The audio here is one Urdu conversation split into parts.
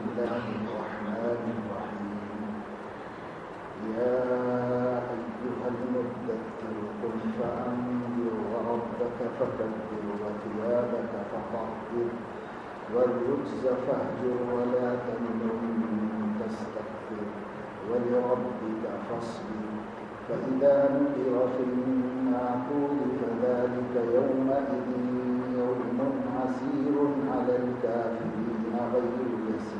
الله الرحمن الرحيم. يا أيها المدثر قل فأنذر وربك فكبر وثيابك فطهر والرجز فاهجر ولا تمنن تستكبر ولربك فاصبر. فإذا نقر في الناقور فذلك يومئذ يوم عسير على الكافرين غير يسير.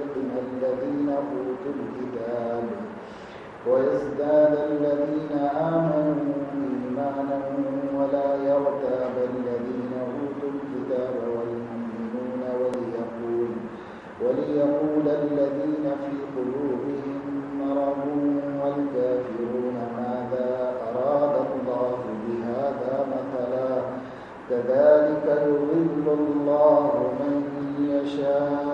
الذين أوتوا الكتاب ويزداد الذين آمنوا إيمانا ولا يرتاب الذين أوتوا الكتاب والمؤمنون وليقول وليقول الذين في قلوبهم مرض والكافرون ماذا أراد الله بهذا مثلا؟ كذلك يضل الله من يشاء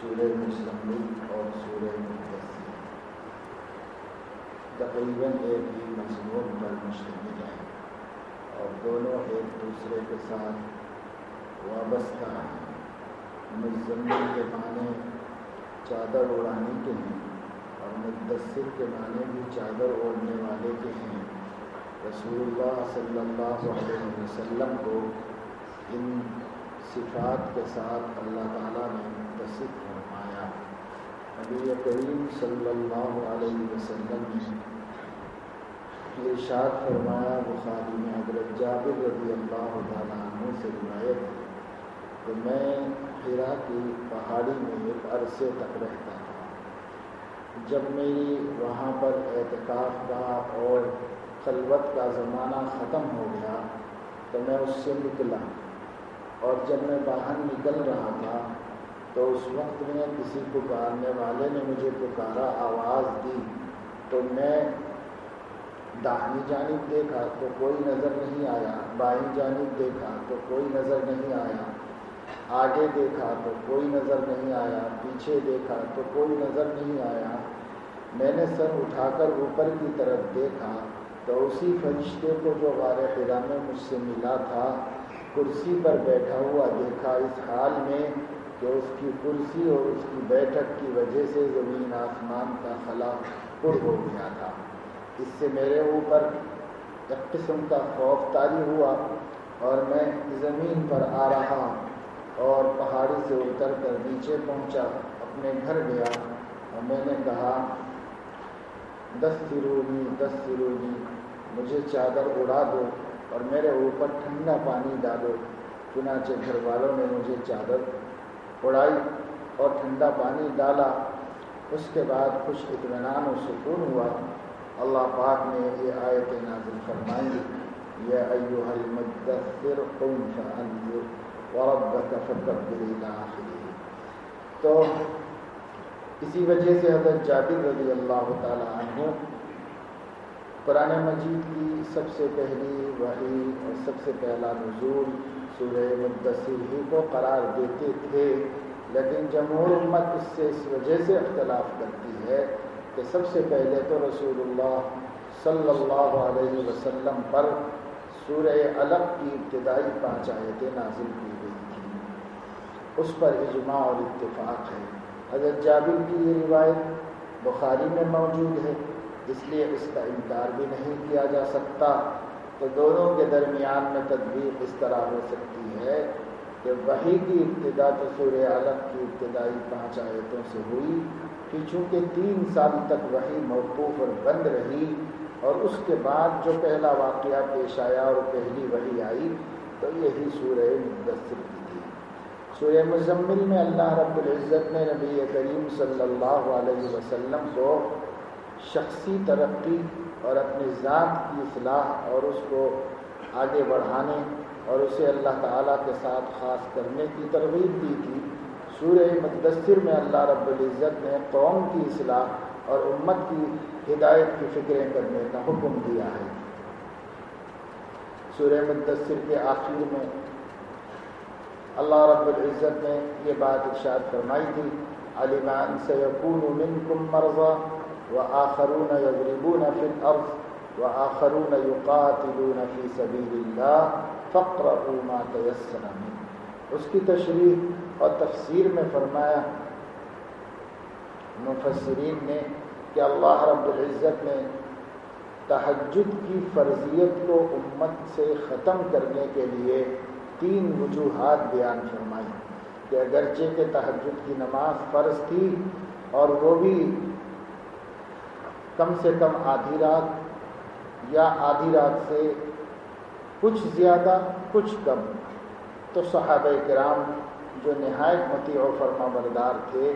سورہ مسلم اور سورہ مدثر تقریباً ایک ہی مضمون پر مشتمل ہے اور دونوں ایک دوسرے کے ساتھ وابستہ ہیں مزمل کے معنی چادر اڑانے کے ہیں اور مدثر کے معنی بھی چادر اوڑھنے والے کے ہیں۔ رسول اللہ صلی اللہ علیہ وسلم کو ان صفات کے ساتھ اللہ تعالیٰ نے متصف فرمایا۔ نبی کریم صلی اللہ علیہ وسلم نے ارشاد فرمایا بخاری میں حضرت جابر رضی اللہ تعالیٰ عنہ سے روایت ہے کہ میں ہرا کی پہاڑی میں ایک عرصے تک رہتا تھا۔ جب میری وہاں پر اعتکاف کا اور خلوت کا زمانہ ختم ہو گیا تو میں اس سے نکلا اور جب میں باہر نکل رہا تھا تو اس وقت میں کسی پکارنے والے نے مجھے پکارا آواز دی تو میں داہنی جانب دیکھا تو کوئی نظر نہیں آیا، بائیں جانب دیکھا تو کوئی نظر نہیں آیا، آگے دیکھا تو کوئی نظر نہیں آیا، پیچھے دیکھا تو کوئی نظر نہیں آیا۔ میں نے سر اٹھا کر اوپر کی طرف دیکھا تو اسی فرشتے کو جو غار خدا میں مجھ سے ملا تھا، کرسی پر بیٹھا ہوا دیکھا۔ اس حال میں کہ اس کی کرسی اور اس کی بیٹھک کی وجہ سے زمین آسمان کا خلا پر ہو گیا تھا۔ اس سے میرے اوپر ایک قسم کا خوف تاری ہوا اور میں زمین پر آ رہا اور پہاڑی سے اتر کر نیچے پہنچا، اپنے گھر گیا۔ اور میں نے کہا دس سرونی دس سرونی مجھے چادر اڑا دو اور میرے اوپر ٹھنڈا پانی ڈالو۔ چنانچہ گھر والوں نے مجھے چادر اڑائی اور ٹھنڈا پانی ڈالا۔ اس کے بعد خوش اطمینان و سکون ہوا۔ اللہ پاک نے یہ آیت نازل فرمائی یہ ایوہ المدثر قم فانذر وربک فکبر الى آخری تو اسی وجہ سے حضرت جابر رضی اللہ تعالیٰ عنہ قرآن مجید کی سب سے پہلی وحی اور سب سے پہلا نزول سورہ مدثر ہی کو قرار دیتے تھے، لیکن جمہور امت اس سے اس وجہ سے اختلاف کرتی ہے کہ سب سے پہلے تو رسول اللہ صلی اللہ علیہ وسلم پر سورہ علق کی ابتدائی پانچ آیتیں نازل کی گئی تھیں۔ اس پر اجماع اور اتفاق ہے۔ حضرت جابر کی یہ روایت بخاری میں موجود ہے۔ اس لیے اس کا انکار بھی نہیں کیا جا سکتا تو دونوں کے درمیان میں تدبیر اس طرح ہو سکتی ہے کہ وہی کی ابتدا تو سورہ عالم کی ابتدائی پانچ آیتوں سے ہوئی کہ چونکہ تین سال تک وہی موقوف اور بند رہی اور اس کے بعد جو پہلا واقعہ پیش آیا اور پہلی وہی آئی، تو یہی سورہ مدثر کی تھی۔ سورہ مزمل میں اللہ رب العزت نے نبی کریم صلی اللہ علیہ وسلم کو شخصی ترقی اور اپنی ذات کی اصلاح اور اس کو آگے بڑھانے اور اسے اللہ تعالیٰ کے ساتھ خاص کرنے کی ترغیب دی تھی سورہ مدثر میں اللہ رب العزت نے قوم کی اصلاح اور امت کی ہدایت کی فکریں کرنے کا حکم دیا ہے۔ سورہ مدثر کے آخر میں اللہ رب العزت نے یہ بات ارشاد فرمائی تھی علیمان سے یقون منکم مرضا وآخرون يضربون في الأرض وآخرون يقاتلون في سبيل الله فقرأوا ما تيسر منه۔ اس کی تشریح اور تفسیر میں فرمایا، مفسرین نے کہ اللہ رب العزت نے تحجد کی فرضیت کو امت سے ختم کرنے کے لیے تین وجوہات بیان فرمائی کہ اگرچہ کہ تحجد کی نماز فرض تھی اور وہ بھی کم سے کم آدھی رات یا آدھی رات سے کچھ زیادہ، کچھ کم۔ تو صحابہ کرام جو نہایت متی و فرما بردار تھے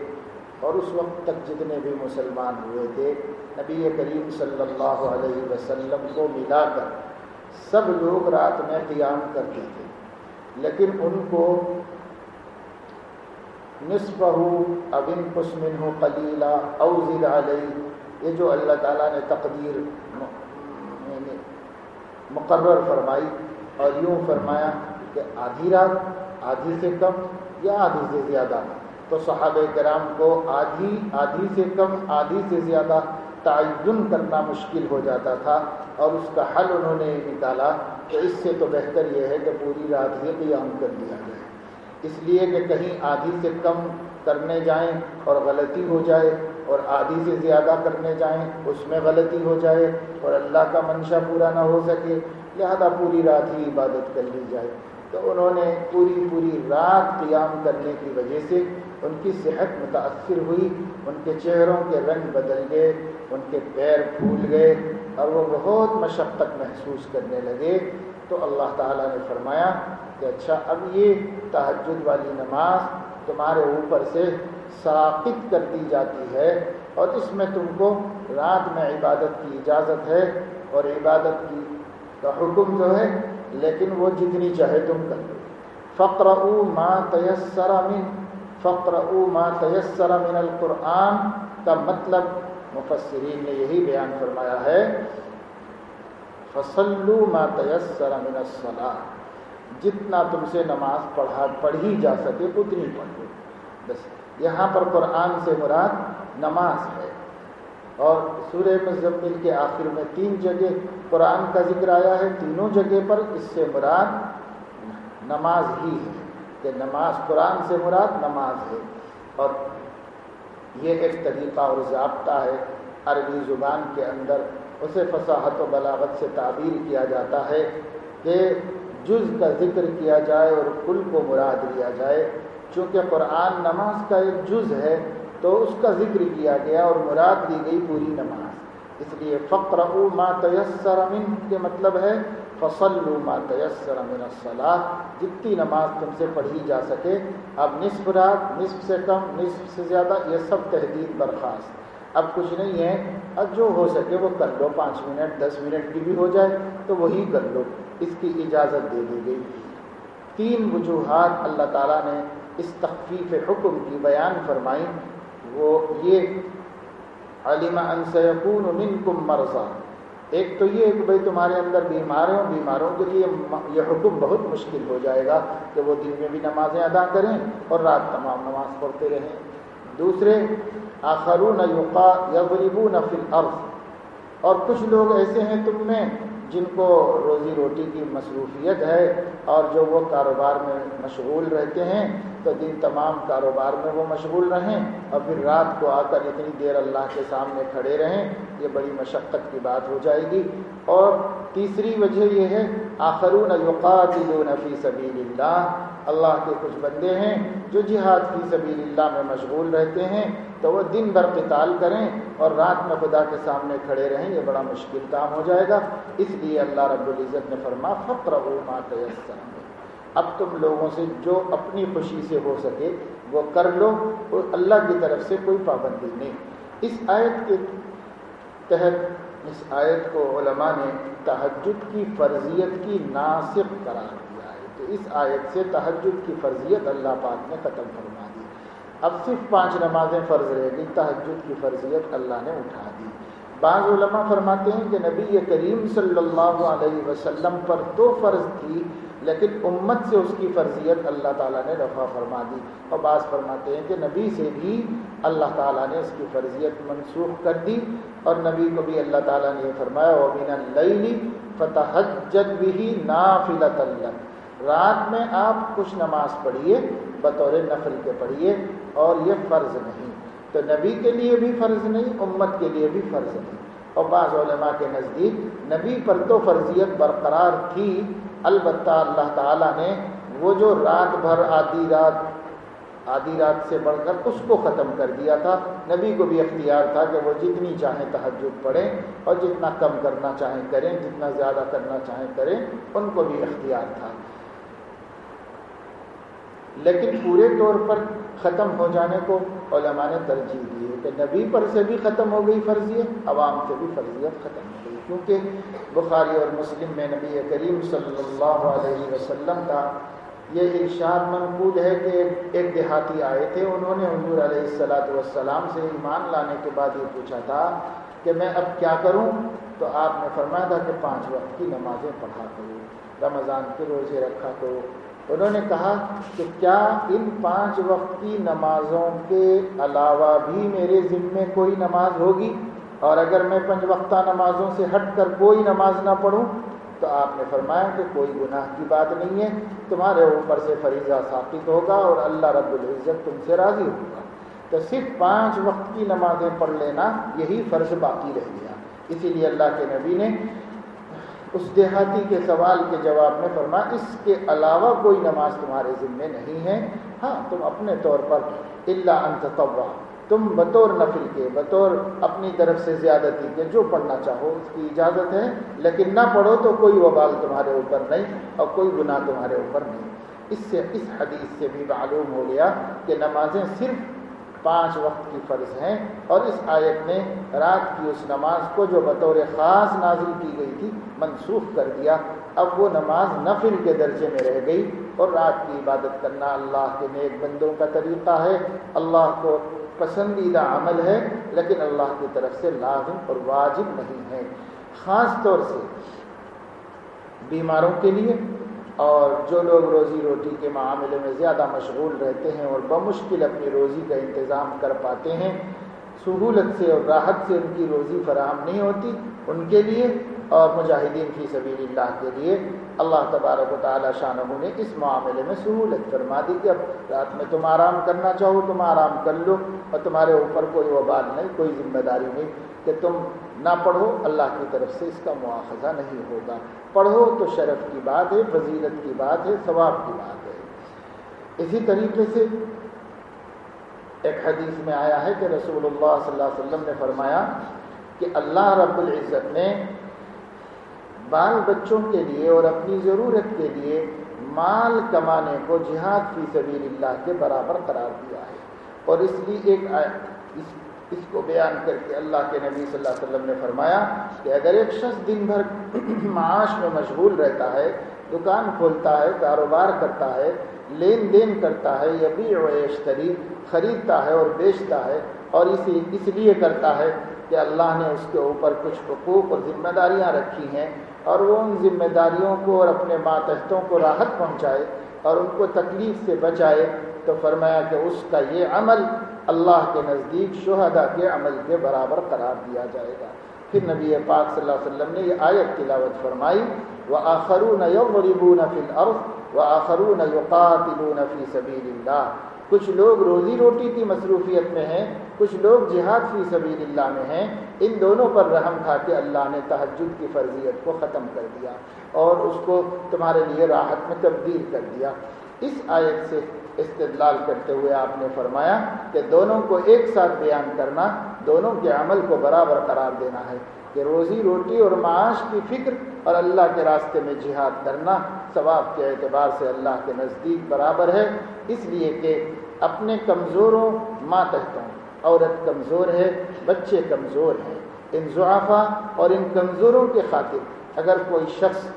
اور اس وقت تک جتنے بھی مسلمان ہوئے تھے، نبی کریم صلی اللہ علیہ وسلم کو ملا کر سب لوگ رات میں قیام کرتے تھے۔ لیکن ان کو نصف ہو ابن قسمن ہو، قلیلہ اوزد علیہ یہ جو اللہ تعالیٰ نے تقدیر یعنی مقرر فرمائی اور یوں فرمایا کہ آدھی رات، آدھی سے کم یا آدھی سے زیادہ؟ تو صحابہ کرام کو آدھی آدھی سے کم، آدھی سے زیادہ تعین کرنا مشکل ہو جاتا تھا اور اس کا حل انہوں نے نکالا کہ اس سے تو بہتر یہ ہے کہ پوری رات ہی قیام کر دیا جائے۔ اس لیے کہ کہیں آدھی سے کم کرنے جائیں اور غلطی ہو جائے اور آدھی سے زیادہ کرنے جائیں، اس میں غلطی ہو جائے اور اللہ کا منشا پورا نہ ہو سکے، لہذا پوری رات ہی عبادت کر لی جائے۔ تو انہوں نے پوری پوری رات قیام کرنے کی وجہ سے ان کی صحت متاثر ہوئی، ان کے چہروں کے رنگ بدل گئے، ان کے پیر پھول گئے اور وہ بہت مشقت محسوس کرنے لگے۔ تو اللہ تعالیٰ نے فرمایا کہ اچھا اب یہ تحجد والی نماز تمہارے اوپر سے ساقت کر دی جاتی ہے اور اس میں تم کو رات میں عبادت کی اجازت ہے اور عبادت کی کا حکم جو ہے، لیکن وہ جتنی چاہے تم کر دو فقر او ماں تیسر من فقر او ماں تیسر من القرآن، کا مطلب مفسرین نے یہی بیان فرمایا ہے۔ فصلو ما تیسر من الصلاح جتنا تم سے نماز پڑھا پڑھی جا سکے، اتنی پڑھو بس۔ یہاں پر قرآن سے مراد نماز ہے۔ اور سورہ مزمل کے آخر میں تین جگہ قرآن کا ذکر آیا ہے، تینوں جگہ پر اس سے مراد نماز ہی ہے۔ کہ نماز قرآن سے مراد نماز ہے۔ اور یہ ایک طریقہ اور ضابطہ ہے۔ عربی زبان کے اندر اسے فصاحت و بلاغت سے تعبیر کیا جاتا ہے کہ جز کا ذکر کیا جائے اور کل کو مراد لیا جائے۔ چونکہ قرآن نماز کا ایک جز ہے، تو اس کا ذکر کیا گیا اور مراد دی گئی پوری نماز۔ اس لیے فقر ما تیسر من کے مطلب ہے فصل ما تیسر من الصلاح جتنی نماز تم سے پڑھی جا سکے، اب نصف رات، نصف سے کم، نصف سے زیادہ، یہ سب تحدید برخاست۔ اب کچھ نہیں ہے، اب جو ہو سکے وہ کر لو، پانچ منٹ، دس منٹ کی بھی ہو جائے، تو وہی کر لو۔ اس کی اجازت دے دی گئی۔ تین وجوہات اللہ تعالیٰ نے اس تخفیف حکم کی بیان فرمائی وہ یہ، علم ان منکم مرضا۔ ایک تو یہ کہ بھائی تمہارے اندر بیمار ہوں بیماروں کے لیے یہ حکم بہت مشکل ہو جائے گا کہ وہ دن میں بھی نمازیں ادا کریں اور رات تمام نماز پڑھتے رہیں۔ دوسرے، آخرون یقا یغربون فی الارض۔ اور کچھ لوگ ایسے ہیں تم میں جن کو روزی روٹی کی مصروفیت ہے اور جو وہ کاروبار میں مشغول رہتے ہیں۔ تو دن تمام کاروبار میں وہ مشغول رہیں اور پھر رات کو آ کر اتنی دیر اللہ کے سامنے کھڑے رہیں، یہ بڑی مشقت کی بات ہو جائے گی۔ اور تیسری وجہ یہ ہے، آخرون یقاتلون فی سبیل اللہ اللہ کے کچھ بندے ہیں جو جہاد فی سبیل اللہ میں مشغول رہتے ہیں، تو وہ دن بھر قتال کریں اور رات میں خدا کے سامنے کھڑے رہیں، یہ بڑا مشکل کام ہو جائے گا۔ اس لیے اللہ رب العزت نے فرما فقر ما تیسر اب تم لوگوں سے جو اپنی خوشی سے ہو سکے وہ کر لو اور اللہ کی طرف سے کوئی پابندی نہیں۔ اس آیت کے تحت، اس آیت کو علماء نے تحجد کی فرضیت کی ناسخ قرار دیا ہے۔ تو اس آیت سے تحجد کی فرضیت اللہ پاک نے ختم فرما دی۔ اب صرف پانچ نمازیں فرض رہ گئی تحجد کی فرضیت اللہ نے اٹھا دی۔ بعض علماء فرماتے ہیں کہ نبی کریم صلی اللہ علیہ وسلم پر تو فرض تھی۔ لیکن امت سے اس کی فرضیت اللہ تعالیٰ نے رفع فرما دی اور بعض فرماتے ہیں کہ نبی سے بھی اللہ تعالیٰ نے اس کی فرضیت منسوخ کر دی اور نبی کو بھی اللہ تعالیٰ نے یہ فرمایا وبین اللہ فتح جد بھی نافلت اللہ رات میں آپ کچھ نماز پڑھیے، بطور نفل کے پڑھیے اور یہ فرض نہیں۔ تو نبی کے لیے بھی فرض نہیں، امت کے لیے بھی فرض نہیں۔ اور بعض علماء کے نزدیک نبی پر تو فرضیت برقرار تھی البتہ اللہ تعالیٰ نے وہ جو رات بھر آدھی رات آدھی رات سے بڑھ کر اس کو ختم کر دیا تھا، نبی کو بھی اختیار تھا کہ وہ جتنی چاہیں تحجد پڑھیں اور جتنا کم کرنا چاہیں کریں، جتنا زیادہ کرنا چاہیں کریں، ان کو بھی اختیار تھا۔ لیکن پورے طور پر ختم ہو جانے کو علماء نے ترجیح دی ہے کہ نبی پر سے بھی ختم ہو گئی فرضیت، عوام سے بھی فرضیت ختم ہو گئی کیونکہ بخاری اور مسلم میں نبی کریم صلی اللہ علیہ وسلم کا یہ ارشاد منقول ہے کہ ایک دیہاتی آئے تھے، انہوں نے حضور علیہ السلاۃ والسلام سے ایمان لانے کے بعد یہ پوچھا تھا کہ میں اب کیا کروں؟ تو آپ نے فرمایا تھا کہ پانچ وقت کی نمازیں پڑھا کروں رمضان کے روزے رکھا کرو۔ انہوں نے کہا کہ کیا ان پانچ وقت کی نمازوں کے علاوہ بھی میرے ذمے کوئی نماز ہوگی؟ اور اگر میں پنج وقتہ نمازوں سے ہٹ کر کوئی نماز نہ پڑھوں، تو آپ نے فرمایا کہ کوئی گناہ کی بات نہیں ہے، تمہارے اوپر سے فریضہ ثابت ہوگا اور اللہ رب العزت تم سے راضی ہوگا۔ تو صرف پانچ وقت کی نمازیں پڑھ لینا، یہی فرض باقی رہ گیا۔ اسی لیے اللہ کے نبی نے اس دیہاتی کے سوال کے جواب میں فرما اس کے علاوہ کوئی نماز تمہارے ذمے نہیں ہے۔ ہاں تم اپنے طور پر اللہ انتطوا تم بطور نفل کے، بطور اپنی طرف سے زیادتی کے جو پڑھنا چاہو، اس کی اجازت ہے۔ لیکن نہ پڑھو تو کوئی وبال تمہارے اوپر نہیں اور کوئی گناہ تمہارے اوپر نہیں۔ اس سے، اس حدیث سے بھی معلوم ہو گیا کہ نمازیں صرف پانچ وقت کی فرض ہیں۔ اور اس آیت نے رات کی اس نماز کو جو بطور خاص نازل کی گئی تھی، منسوخ کر دیا۔ اب وہ نماز نفل کے درجے میں رہ گئی۔ اور رات کی عبادت کرنا اللہ کے نیک بندوں کا طریقہ ہے۔ اللہ کو پسندیدہ عمل ہے، لیکن اللہ کی طرف سے لازم اور واجب نہیں ہے۔ خاص طور سے بیماروں کے لیے اور جو لوگ روزی روٹی کے معاملے میں زیادہ مشغول رہتے ہیں اور بمشکل اپنی روزی کا انتظام کر پاتے ہیں، سہولت سے اور راحت سے ان کی روزی فراہم نہیں ہوتی ان کے لیے اور مجاہدین فی سبیل اللہ کے لیے۔ اللہ تبارک و تعالیٰ شاہ نے اس معاملے میں سہولت فرما دی کہ اب رات میں تم آرام کرنا چاہو، تم آرام کر لو اور تمہارے اوپر کوئی وبال نہیں، کوئی ذمہ داری نہیں کہ تم نہ پڑھو، اللہ کی طرف سے اس کا مواخذہ نہیں ہوگا۔ پڑھو تو شرف کی بات ہے، فضیلت کی بات ہے، ثواب کی بات ہے۔ اسی طریقے سے ایک حدیث میں آیا ہے کہ رسول اللہ صلی اللہ علیہ وسلم نے فرمایا کہ اللہ رب العزت نے بال بچوں کے لیے اور اپنی ضرورت کے لیے مال کمانے کو جہاد فی سبیل اللہ کے برابر قرار دیا ہے۔ اور اس لیے ایک اس اس کو بیان کر کے اللہ کے نبی صلی اللہ علیہ وسلم نے فرمایا کہ اگر ایک شخص دن بھر معاش میں مشغول رہتا ہے، دکان کھولتا ہے، کاروبار کرتا ہے، لین دین کرتا ہے، یبیع و یشتری، خریدتا ہے اور بیچتا ہے اور اسی اس لیے کرتا ہے کہ اللہ نے اس کے اوپر کچھ حقوق اور ذمہ داریاں رکھی ہیں اور وہ ان ذمہ داریوں کو اور اپنے ماتحتوں کو راحت پہنچائے اور ان کو تکلیف سے بچائے تو فرمایا کہ اس کا یہ عمل اللہ کے نزدیک شہدا کے عمل کے برابر قرار دیا جائے گا۔ پھر نبی پاک صلی اللہ علیہ وسلم نے یہ آیت تلاوت فرمائی وہ آخرون یغربون فی الارض و آخرون یقاتلون فی سبیل اللہ۔ کچھ لوگ روزی روٹی کی مصروفیت میں ہیں، کچھ لوگ جہاد فی سبیل اللہ میں ہیں۔ ان دونوں پر رحم کھا کے اللہ نے تحجد کی فرضیت کو ختم کر دیا اور اس کو تمہارے لیے راحت میں تبدیل کر دیا۔ اس آیت سے استدلال کرتے ہوئے آپ نے فرمایا کہ دونوں کو ایک ساتھ بیان کرنا، دونوں کے عمل کو برابر قرار دینا ہے کہ روزی روٹی اور معاش کی فکر اور اللہ کے راستے میں جہاد کرنا ثواب کے اعتبار سے اللہ کے نزدیک برابر ہے۔ اس لیے کہ اپنے کمزوروں ماں ماتحتوں عورت کمزور ہے، بچے کمزور ہیں۔ ان ضعفہ اور ان کمزوروں کے خاطر اگر کوئی شخص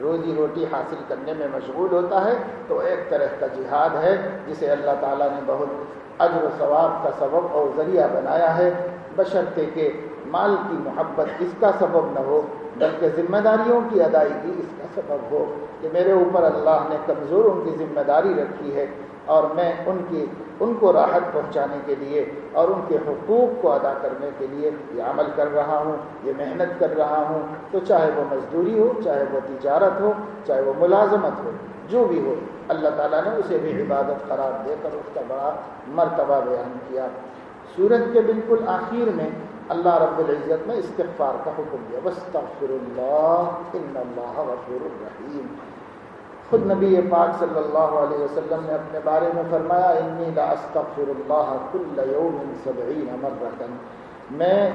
روزی روٹی حاصل کرنے میں مشغول ہوتا ہے، تو ایک طرح کا جہاد ہے، جسے اللہ تعالیٰ نے بہت اجر و ثواب کا سبب اور ذریعہ بنایا ہے۔ بشرطے کہ مال کی محبت اس کا سبب نہ ہو، بلکہ ذمہ داریوں کی ادائیگی اس کا سبب ہو کہ میرے اوپر اللہ نے کمزوروں کی ذمہ داری رکھی ہے اور میں ان کی، ان کو راحت پہنچانے کے لیے اور ان کے حقوق کو ادا کرنے کے لیے یہ عمل کر رہا ہوں، یہ محنت کر رہا ہوں۔ تو چاہے وہ مزدوری ہو، چاہے وہ تجارت ہو، چاہے وہ ملازمت ہو، جو بھی ہو، اللہ تعالیٰ نے اسے بھی عبادت قرار دے کر اس کا بڑا مرتبہ بیان کیا۔ سورت کے بالکل آخر میں اللہ رب العزت نے استغفار کا حکم دیا۔ وسطر اللہ ان اللہ غفور الرحیم خود نبی پاک صلی اللہ علیہ وسلم نے اپنے بارے میں فرمایا انی لا استغفر اللہ کل یوم سبعین مرتا میں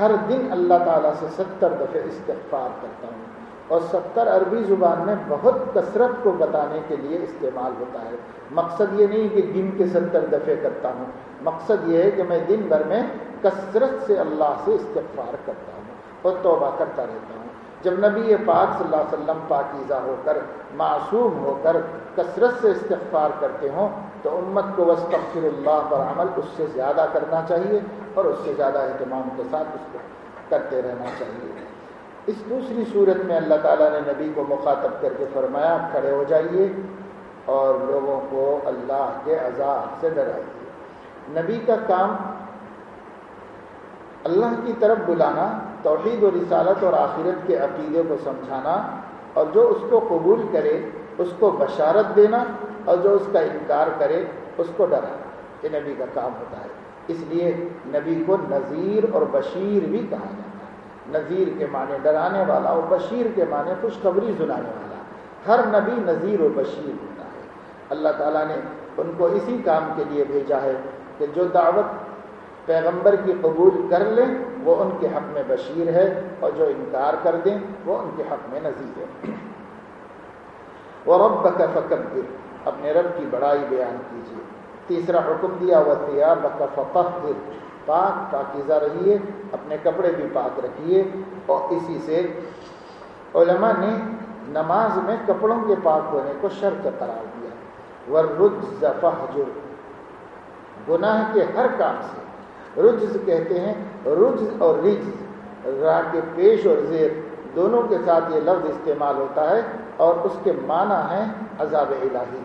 ہر دن اللہ تعالیٰ سے ستر دفعہ استغفار کرتا ہوں۔ اور ستر عربی زبان میں بہت کثرت کو بتانے کے لیے استعمال ہوتا ہے۔ مقصد یہ نہیں کہ گن کے ستر دفعے کرتا ہوں۔ مقصد یہ ہے کہ میں دن بھر میں کثرت سے اللہ سے استغفار کرتا ہوں اور توبہ کرتا رہتا ہوں۔ جب نبی پاک صلی اللہ علیہ وسلم پاکیزہ ہو کر، معصوم ہو کر کثرت سے استغفار کرتے ہوں، تو امت کو وسطر اللہ پر عمل اس سے زیادہ کرنا چاہیے اور اس سے زیادہ اہتمام کے ساتھ اس کو کرتے رہنا چاہیے۔ اس دوسری صورت میں اللہ تعالیٰ نے نبی کو مخاطب کر کے فرمایا کھڑے ہو جائیے اور لوگوں کو اللہ کے عذاب سے ڈرائیے۔ نبی کا کام اللہ کی طرف بلانا، توحید و رسالت اور آخرت کے عقیدے کو سمجھانا، اور جو اس کو قبول کرے، اس کو بشارت دینا، اور جو اس کا انکار کرے، اس کو ڈرانا۔ یہ نبی کا کام ہوتا ہے۔ اس لیے نبی کو نذیر اور بشیر بھی کہا جاتا ہے۔ نذیر کے معنی ڈرانے والا اور بشیر کے معنی خوشخبری سنانے والا۔ ہر نبی نذیر و بشیر ہوتا ہے۔ اللہ تعالیٰ نے ان کو اسی کام کے لیے بھیجا ہے کہ جو دعوت پیغمبر کی قبول کر لیں، وہ ان کے حق میں بشیر ہے اور جو انکار کر دیں، وہ ان کے حق میں نذیر ہے۔ وہ رب کا فکر اپنے رب کی بڑائی بیان کیجیے۔ تیسرا حکم دیا وہ تیار فتح پاک پاکیزہ رہیے، اپنے کپڑے بھی پاک رکھیے اور اسی سے علماء نے نماز میں کپڑوں کے پاک ہونے کو شرط قرار دیا۔ ورج فہجر گناہ کے ہر کام سے۔ رجز کہتے ہیں رجز اور رجز۔ را کے پیش اور زیر۔ دونوں کے ساتھ یہ لفظ استعمال ہوتا ہے اور اس کے معنی ہے عذاب الہی۔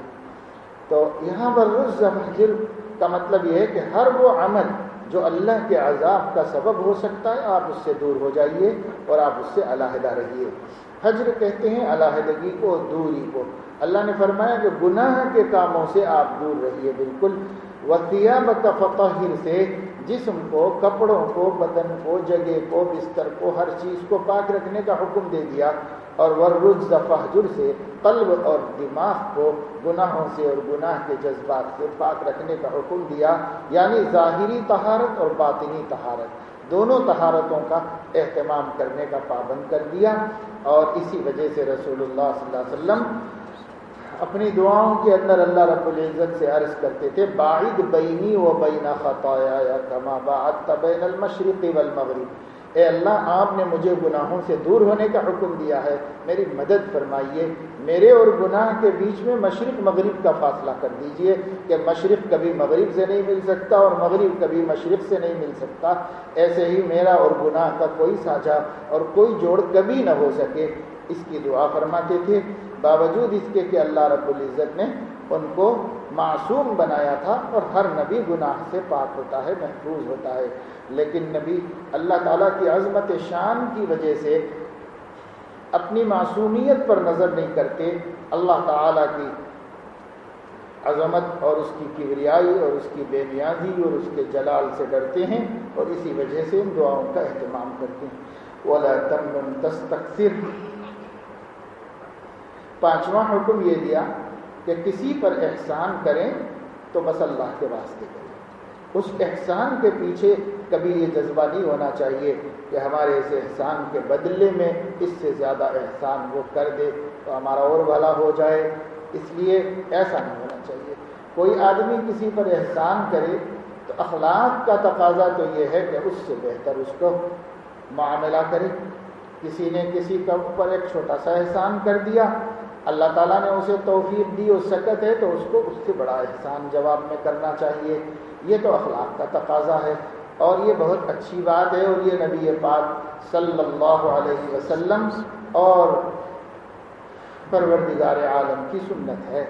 تو یہاں پر رجز محجر کا مطلب یہ ہے کہ ہر وہ عمل جو اللہ کے عذاب کا سبب ہو سکتا ہے، آپ اس سے دور ہو جائیے اور آپ اس سے علیحدہ رہیے۔ حجر کہتے ہیں علیحدگی کو، دوری کو۔ اللہ نے فرمایا کہ گناہ کے کاموں سے آپ دور رہیے بالکل۔ وطیہ بتفطہر سے جسم کو، کپڑوں کو، بدن کو، جگہ کو، بستر کو، ہر چیز کو پاک رکھنے کا حکم دے دیا اور ورج فہجر سے قلب اور دماغ کو گناہوں سے اور گناہ کے جذبات سے پاک رکھنے کا حکم دیا یعنی ظاہری طہارت اور باطنی طہارت۔ دونوں طہارتوں کا اہتمام کرنے کا پابند کر دیا اور اسی وجہ سے رسول اللہ صلی اللہ علیہ وسلم اپنی دعاؤں کے اندر اللہ رب العزت سے عرض کرتے تھے باعد بینی و بین خطایا یا کما باعد بین المشرق والمغرب. اے اللہ، آپ نے مجھے گناہوں سے دور ہونے کا حکم دیا ہے، میری مدد فرمائیے، میرے اور گناہ کے بیچ میں مشرق مغرب کا فاصلہ کر دیجیے کہ مشرق کبھی مغرب سے نہیں مل سکتا اور مغرب کبھی مشرق سے نہیں مل سکتا۔ ایسے ہی میرا اور گناہ کا کوئی ساجھا اور کوئی جوڑ کبھی نہ ہو سکے۔ اس کی دعا فرماتے تھے باوجود اس کے کہ اللہ رب العزت نے ان کو معصوم بنایا تھا اور ہر نبی گناہ سے پاک ہوتا ہے، محفوظ ہوتا ہے۔ لیکن نبی اللہ تعالیٰ کی عظمت شان کی وجہ سے اپنی معصومیت پر نظر نہیں کرتے، اللہ تعالیٰ کی عظمت اور اس کی کبریائی اور اس کی بے نیازی اور اس کے جلال سے ڈرتے ہیں اور اسی وجہ سے ان دعاؤں کا اہتمام کرتے ہیں۔ ولا تم تستقصر پانچواں حکم یہ دیا کہ کسی پر احسان کریں تو بس اللہ کے واسطے کریں۔ اس احسان کے پیچھے کبھی یہ جذبہ نہیں ہونا چاہیے کہ ہمارے اس احسان کے بدلے میں اس سے زیادہ احسان وہ کر دے تو ہمارا اور بھلا ہو جائے۔ اس لیے ایسا نہیں ہونا چاہیے۔ کوئی آدمی کسی پر احسان کرے تو اخلاق کا تقاضا تو یہ ہے کہ اس سے بہتر اس کو معاملہ کرے۔ کسی نے کسی کا اوپر ایک چھوٹا سا احسان کر دیا اللہ تعالیٰ نے اسے توفیق دی اور سکت ہے، تو اس کو اس سے بڑا احسان جواب میں کرنا چاہیے۔ یہ تو اخلاق کا تقاضا ہے۔ اور یہ بہت اچھی بات ہے، اور یہ نبی پاک صلی اللہ علیہ وسلم اور پروردگار عالم کی سنت ہے۔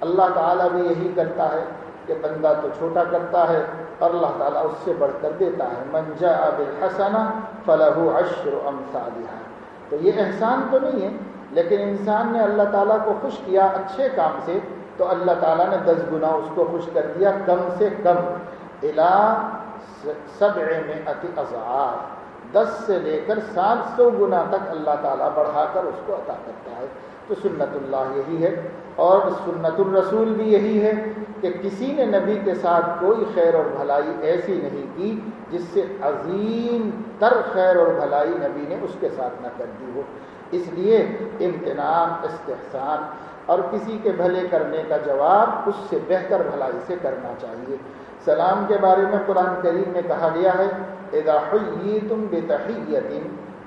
اللہ تعالیٰ بھی یہی کرتا ہے کہ بندہ تو چھوٹا کرتا ہے، اور اللہ تعالیٰ اس سے بڑھ کر دیتا ہے۔ منجا بالحسنہ فلاح اشر امثالہ تو یہ احسان تو نہیں ہے لیکن انسان نے اللہ تعالیٰ کو خوش کیا اچھے کام سے، تو اللہ تعالیٰ نے دس گنا اس کو خوش کر دیا کم سے کم۔ الا سب میں اتی ازار دس سے لے کر سات سو گنا تک اللہ تعالیٰ بڑھا کر اس کو عطا کرتا ہے۔ تو سنت اللہ یہی ہے۔ اور سنت الرسول بھی یہی ہے کہ کسی نے نبی کے ساتھ کوئی خیر اور بھلائی ایسی نہیں کی جس سے عظیم تر خیر اور بھلائی نبی نے اس کے ساتھ نہ کر دی ہو۔ اس لیے امتنان استحسان اور کسی کے بھلے کرنے کا جواب اس سے بہتر بھلائی سے کرنا چاہیے۔ سلام کے بارے میں قرآن کریم میں کہا گیا ہے، اذا حییتم بتحیت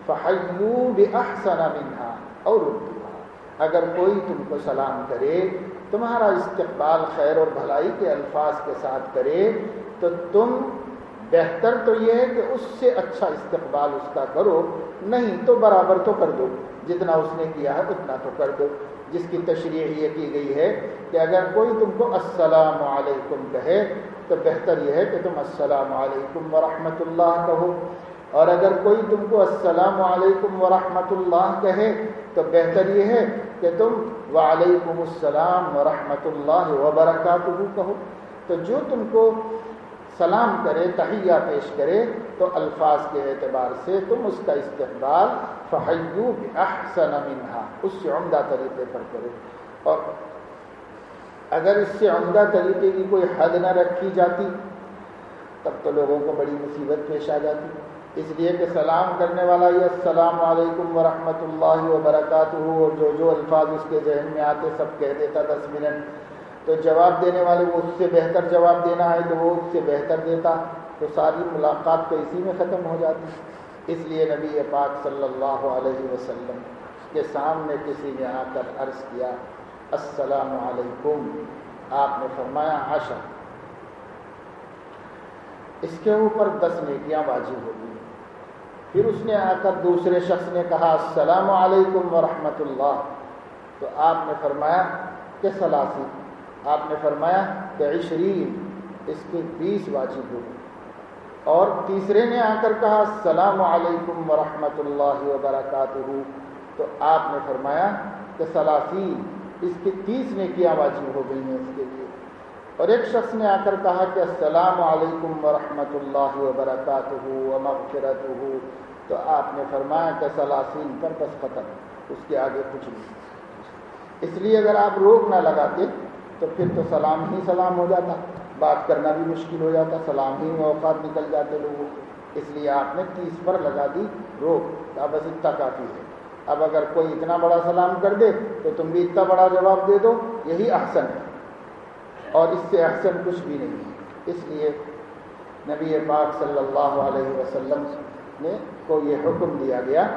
فحیو باحسن منها اور اگر کوئی تم کو سلام کرے، تمہارا استقبال خیر اور بھلائی کے الفاظ کے ساتھ کرے، تو تم بہتر تو یہ ہے کہ اس سے اچھا استقبال اس کا کرو، نہیں تو برابر تو کر دو۔ جتنا اس نے کیا ہے اتنا تو کر دو۔ جس کی تشریح یہ کی گئی ہے کہ اگر کوئی تم کو السلام علیکم کہے تو بہتر یہ ہے کہ تم السلام علیکم ورحمۃ اللہ کہو۔ اور اگر کوئی تم کو السلام علیکم ورحمۃ اللہ کہے تو بہتر یہ ہے کہ تم وعلیکم السلام ورحمۃ اللہ وبرکاتہ کہو۔ تو جو تم کو سلام کرے، تحیہ پیش کرے، تو الفاظ کے اعتبار سے تم اس کا استقبال فحیو احسن منہا اس سے عمدہ طریقے پر کرو اور اگر اس سے عمدہ طریقے کی کوئی حد نہ رکھی جاتی، تب تو لوگوں کو بڑی مصیبت پیش آ جاتی۔ اس لیے کہ سلام کرنے والا یہ السلام علیکم ورحمۃ اللہ وبرکاتہ، اور جو جو الفاظ اس کے ذہن میں آتے، سب کہہ دیتا دس منٹ تو جواب دینے والے وہ اس سے بہتر جواب دینا ہے تو وہ اس سے بہتر دیتا تو ساری ملاقات تو اسی میں ختم ہو جاتی اس لیے نبی پاک صلی اللہ علیہ وسلم کے سامنے کسی نے آ کر عرض کیا، السلام علیکم۔ آپ نے فرمایا آشا اس کے اوپر دس نیکیاں واجب ہوگی پھر اس نے آ کر دوسرے شخص نے کہا، السلام علیکم ورحمۃ اللہ۔ تو آپ نے فرمایا کہ سلاسی۔ آپ نے فرمایا کہ عشرین، اس کی بیس واجب ہو اور تیسرے نے آ کر کہا، السلام علیکم ورحمۃ اللہ وبرکاتہ۔ تو آپ نے فرمایا کہ سلاسین، اس کی تیس نے کیا واجب ہو گئی ہیں اس کے لیے۔ اور ایک شخص نے آ کر کہا کہ السلام علیکم ورحمۃ اللہ وبرکاتہ ومغفرت ہو تو آپ نے فرمایا کہ سلاسین پر بس ختم، اس کے آگے کچھ نہیں۔ اس لیے اگر آپ روک نہ لگاتے تو پھر تو سلام ہی سلام ہو جاتا۔ بات کرنا بھی مشکل ہو جاتا، سلام ہی میں اوقات نکل جاتے لوگوں اس لیے آپ نے تیس پر لگا دی روک۔ اب بس اتنا کافی ہے۔ اب اگر کوئی اتنا بڑا سلام کر دے تو تم بھی اتنا بڑا جواب دے دو۔ یہی احسن ہے۔ اور اس سے احسن کچھ بھی نہیں ہے۔ اس لیے نبی پاک صلی اللہ علیہ وسلم نے کو یہ حکم دیا گیا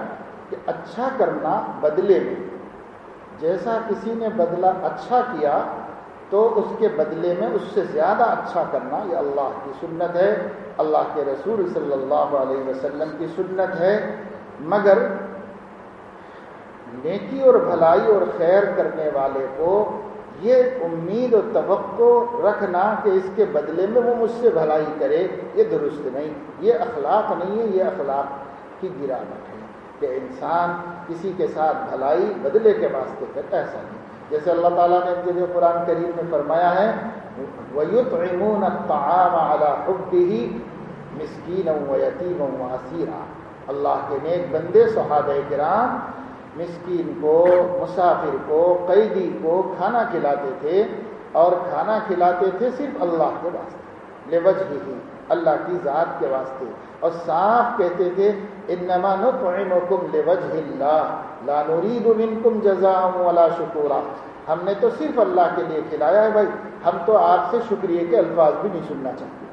کہ اچھا کرنا بدلے میں۔ جیسا کسی نے بدلہ اچھا کیا تو اس کے بدلے میں اس سے زیادہ اچھا کرنا یہ اللہ کی سنت ہے، اللہ کے رسول صلی اللہ علیہ وسلم کی سنت ہے۔ مگر نیکی اور بھلائی اور خیر کرنے والے کو یہ امید و توقع رکھنا کہ اس کے بدلے میں وہ مجھ سے بھلائی کرے، یہ درست نہیں۔ یہ اخلاق نہیں ہے، یہ اخلاق کی گراوٹ ہے کہ انسان کسی کے ساتھ بھلائی بدلے کے واسطے کر ایسا نہیں۔ جیسے اللہ تعالیٰ نے جو قرآن کریم میں فرمایا ہے، وَيُطْعِمُونَ الطَّعَامَ عَلَى حُبِّهِ مِسْكِينًا وَيَتِيمًا وَعَسِيرًا اللہ کے نیک بندے، صحابہ کرام مسکین کو، مسافر کو، قیدی کو کھانا کھلاتے تھے اور کھانا کھلاتے تھے صرف اللہ کے واسطے لوج ہی۔ اللہ کی ذات کے واسطے۔ اور صاف کہتے تھے، انما نطعمکم لوجه اللہ، لا نريد منکم جزاء ولا شکورا۔ ہم نے تو صرف اللہ کے لیے کھلایا ہے بھائی، ہم تو آپ سے شکریہ کے الفاظ بھی نہیں سننا چاہتے۔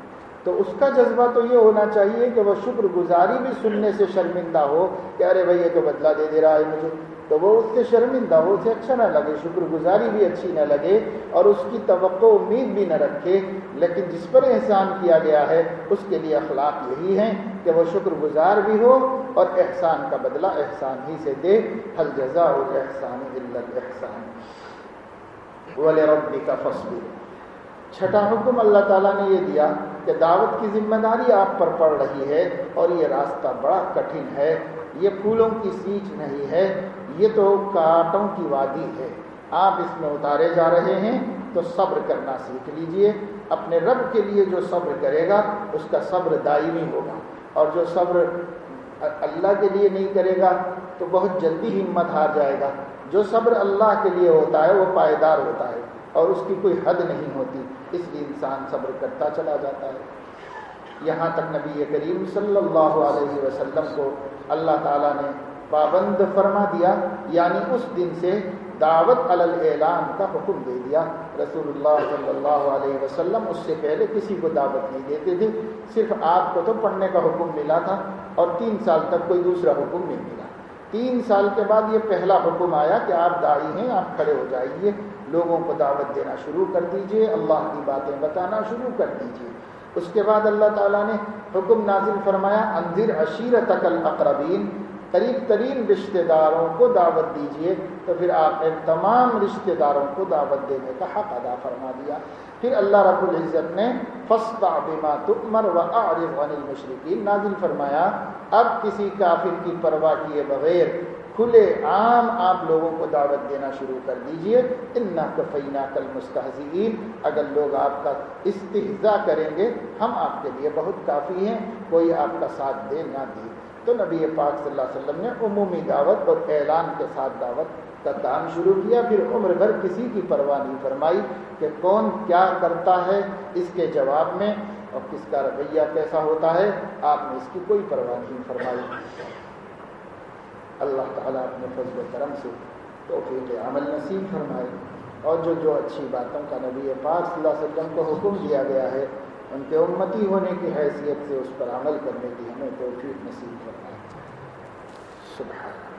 تو اس کا جذبہ تو یہ ہونا چاہیے کہ وہ شکر گزاری بھی سننے سے شرمندہ ہو کہ ارے بھائی یہ تو بدلہ دے دے رہا ہے مجھے۔ تو وہ اس سے شرمندہ ہو، اسے اچھا نہ لگے، شکر گزاری بھی اچھی نہ لگے اور اس کی توقع امید بھی نہ رکھے۔ لیکن جس پر احسان کیا گیا ہے، اس کے لیے اخلاق یہی ہیں کہ وہ شکر گزار بھی ہو اور احسان کا بدلہ احسان ہی سے دے۔ حل جزا احسان احسان والے ربی کا فصل چھٹا حکم اللہ تعالیٰ نے یہ دیا کہ دعوت کی ذمہ داری آپ پر پڑ رہی ہے اور یہ راستہ بڑا کٹھن ہے، یہ پھولوں کی سیچ نہیں ہے، یہ تو کانٹوں کی وادی ہے۔ آپ اس میں اتارے جا رہے ہیں تو صبر کرنا سیکھ لیجیے۔ اپنے رب کے لیے جو صبر کرے گا، اس کا صبر دائمی ہوگا۔ اور جو صبر اللہ کے لیے نہیں کرے گا، تو بہت جلدی ہمت ہار جائے گا۔ جو صبر اللہ کے لیے ہوتا ہے، وہ پائیدار ہوتا ہے اور اس کی کوئی حد نہیں ہوتی۔ اس لیے انسان صبر کرتا چلا جاتا ہے؟ یہاں تک نبی کریم صلی اللہ علیہ وسلم کو اللہ تعالیٰ نے پابند فرما دیا یعنی اس دن سے دعوت اعلان کا حکم دے دیا۔ رسول اللہ صلی اللہ علیہ وسلم اس سے پہلے کسی کو دعوت نہیں دیتے تھے۔ صرف آپ کو تو پڑھنے کا حکم ملا تھا اور تین سال تک کوئی دوسرا حکم نہیں ملا۔ تین سال کے بعد یہ پہلا حکم آیا کہ آپ دائی ہیں، آپ کھڑے ہو جائیے۔ لوگوں کو دعوت دینا شروع کر دیجیے، اللہ کی باتیں بتانا شروع کر دیجیے۔ اس کے بعد اللہ تعالیٰ نے حکم نازل فرمایا انذر عشیرت الاقربین، قریب ترین رشتہ داروں کو دعوت دیجیے تو پھر آپ نے تمام رشتہ داروں کو دعوت دینے کا حق ادا فرما دیا۔ پھر اللہ رب العزت نے فستا بما تمر و عارف عن المشرقین نازل فرمایا، اب کسی کافر کی پرواہ کیے بغیر کھلے عام آپ لوگوں کو دعوت دینا شروع کر دیجیے۔ ان کفینہ کل مستحزین اگر لوگ آپ کا استحضا کریں گے، ہم آپ کے لیے بہت کافی ہیں، کوئی آپ کا ساتھ دے نہ دے۔ تو نبی پاک صلی اللہ علیہ وسلم نے عمومی دعوت اور اعلان کے ساتھ دعوت کا کام شروع کیا۔ پھر عمر بھر کسی کی پرواہ نہیں فرمائی کہ کون کیا کرتا ہے۔ اس کے جواب میں اور کس کا رویہ کیسا ہوتا ہے، آپ نے اس کی کوئی پرواہ نہیں فرمائی۔ اللہ تعالیٰ اپنے فضل و کرم سے توفیق عمل نصیب فرمائے۔ اور جو جو اچھی باتوں کا نبی پاک صلی اللہ علیہ وسلم کو حکم دیا گیا ہے، ان کے امتی ہونے کی حیثیت سے اس پر عمل کرنے کی ہمیں توفیق نصیب فرمائے۔ سبحان اللہ۔